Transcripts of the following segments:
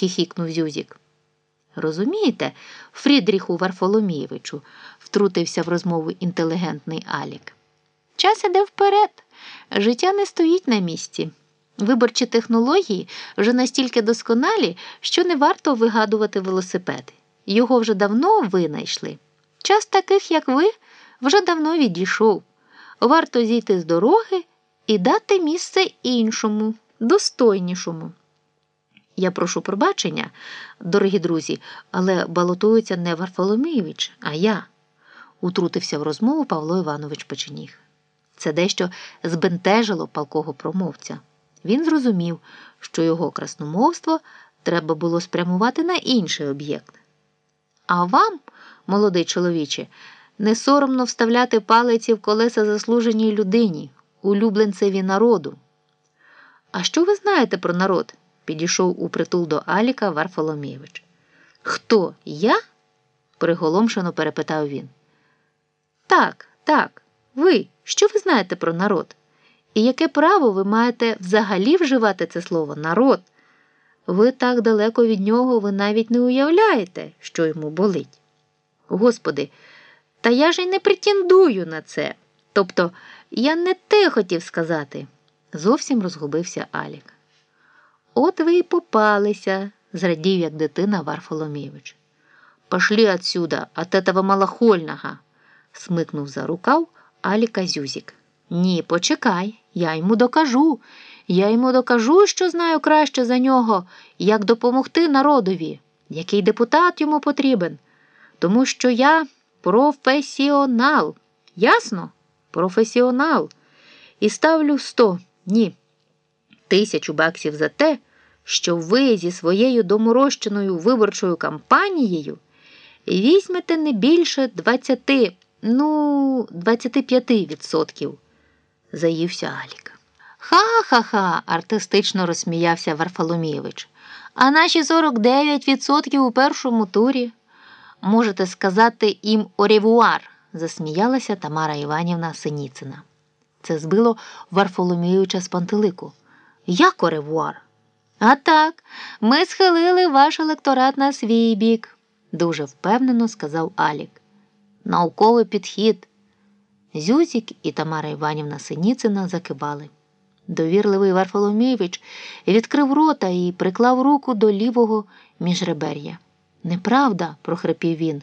хіхікнув Зюзік. Розумієте, Фрідріху Варфоломійовичу, втрутився в розмову інтелігентний Алік. Час іде вперед, життя не стоїть на місці. Виборчі технології вже настільки досконалі, що не варто вигадувати велосипед. Його вже давно винайшли. Час таких, як ви, вже давно відійшов. Варто зійти з дороги і дати місце іншому, достойнішому. Я прошу пробачення, дорогі друзі, але балотується не Варфоломійович, а я, утрутився в розмову Павло Іванович Печеніг. Це дещо збентежило палкого промовця. Він зрозумів, що його красномовство треба було спрямувати на інший об'єкт. А вам, молодий чоловіче, не соромно вставляти палиці в колеса заслуженій людині, улюбленцеві народу. А що ви знаєте про народ? Підійшов у притул до Аліка Варфоломійович. Хто я? приголомшено перепитав він. Так, так, ви. Що ви знаєте про народ? І яке право ви маєте взагалі вживати це слово народ? Ви так далеко від нього, ви навіть не уявляєте, що йому болить. Господи, та я ж і не претендую на це. Тобто я не те хотів сказати, зовсім розгубився Алік. От ви й попалися, зрадів, як дитина Варфоломійович. Пошли отсюда, от этого малохольного, смикнув за рукав Аліка Зюзік. Ні, почекай, я йому докажу. Я йому докажу, що знаю краще за нього, як допомогти народові, який депутат йому потрібен. Тому що я професіонал. Ясно? Професіонал. І ставлю сто, ні, тисячу баксів за те, що ви зі своєю доморощеною виборчою кампанією візьмете не більше 20, ну, 25%, заївся Алік. Ха-ха-ха, артистично розсміявся Варфоломійович. А наші 49% у першому турі. Можете сказати їм оревуар, засміялася Тамара Іванівна Синіцина. Це збило Варфоломійовича з пантелику. Як оревуар? А так, ми схилили ваш електорат на свій бік, дуже впевнено сказав Алік. Науковий підхід. Зюзік і Тамара Іванівна Синіцина закивали. Довірливий Варфоломійович відкрив рота і приклав руку до лівого міжребер'я. Неправда, прохрипів він.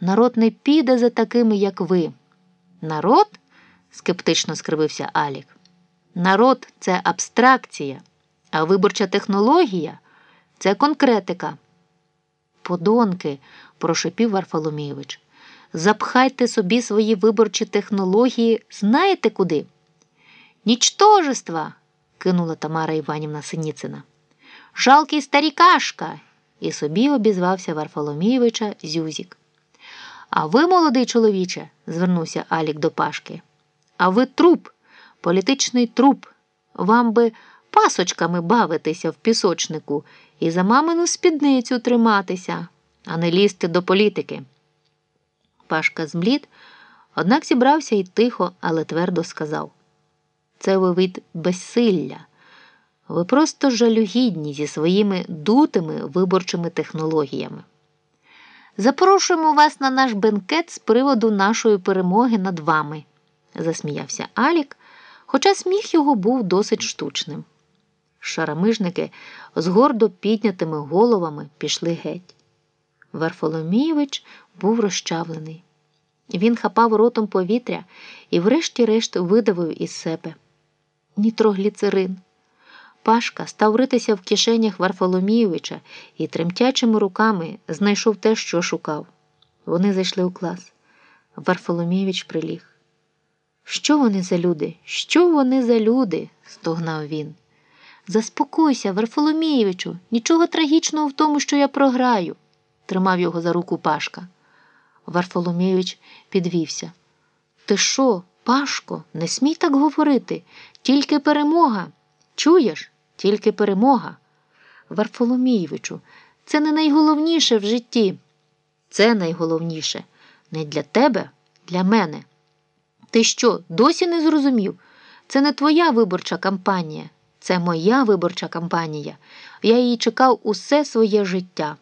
Народ не піде за такими, як ви. Народ? скептично скривився Алік. Народ це абстракція, а виборча технологія це конкретика. Подонки, прошепів Варфоломійович. Запхайте собі свої виборчі технології, знаєте куди? Нічтожества, кинула Тамара Іванівна Синіцина. Жалкий старікашка, і собі обізвався Варфоломійовича Зюзік. А ви, молодий чоловіче, звернувся Алік до Пашки. А ви труп, політичний труп. Вам би пасочками бавитися в пісочнику і за мамину спідницю триматися, а не лізти до політики. Пашка змлід, однак зібрався і тихо, але твердо сказав: Це ви від безсилля. Ви просто жалюгідні зі своїми дутими виборчими технологіями. Запрошуємо вас на наш бенкет з приводу нашої перемоги над вами, засміявся Алік, хоча сміх його був досить штучним. Шарамижники з гордо піднятими головами пішли геть. Варфоломійович був розчавлений. Він хапав ротом повітря і, врешті-решт, видавив із себе нітрогліцерин. Пашка став ритися в кишенях Варфоломійовича і тремтячими руками знайшов те, що шукав. Вони зайшли у клас. Варфоломійович приліг. Що вони за люди? Що вони за люди? стогнав він. Заспокойся, Варфоломійовичу, нічого трагічного в тому, що я програю, тримав його за руку Пашка. Варфоломійович підвівся. Ти що, Пашко, не смій так говорити, тільки перемога. Чуєш? Тільки перемога. Варфоломійовичу, це не найголовніше в житті. Це найголовніше не для тебе, для мене. Ти що, досі не зрозумів? Це не твоя виборча кампанія, Це моя виборча кампанія. Я її чекав усе своє життя.